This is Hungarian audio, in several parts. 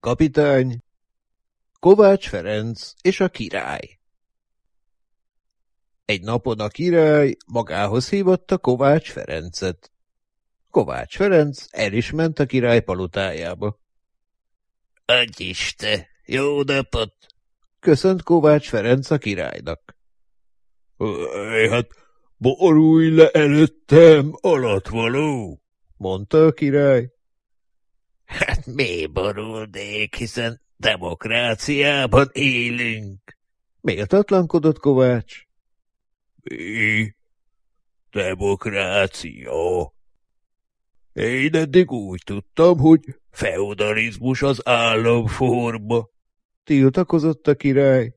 Kapitány, Kovács Ferenc és a király. Egy napon a király magához hívotta Kovács Ferencet. Kovács Ferenc el is ment a király palotájába. – Adj Isten, jó napot! – köszönt Kovács Ferenc a királynak. – Hát borulj le előttem, alatvaló! – mondta a király. – mi borulnék, hiszen demokráciában élünk. Méltatlankodott Kovács. Mi? Demokrácia? Én eddig úgy tudtam, hogy feudalizmus az államforma. Tiltakozott a király.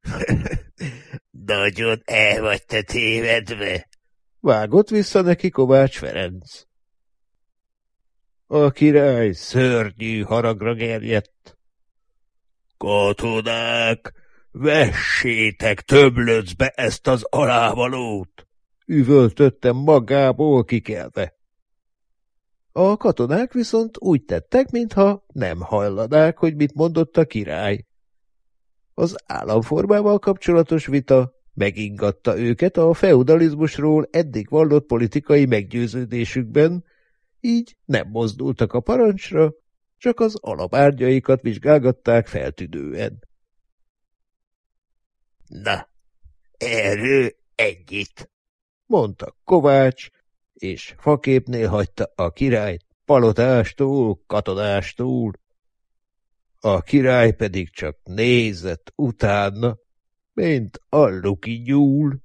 Nagyon el vagy te tévedve. Vágott vissza neki Kovács Ferenc. A király szörnyű haragra gerjedt. Katonák, vessétek töblöcbe ezt az alávalót! Üvöltöttem magából kikelve. A katonák viszont úgy tettek, mintha nem hajlanák, hogy mit mondott a király. Az államformával kapcsolatos vita megingatta őket a feudalizmusról eddig vallott politikai meggyőződésükben, így nem mozdultak a parancsra, csak az alapárgyaikat vizsgálgatták feltüdően. Na, erről egyit, mondta Kovács, és faképnél hagyta a királyt palotástól, katonástól. A király pedig csak nézett utána, mint alluki nyúl.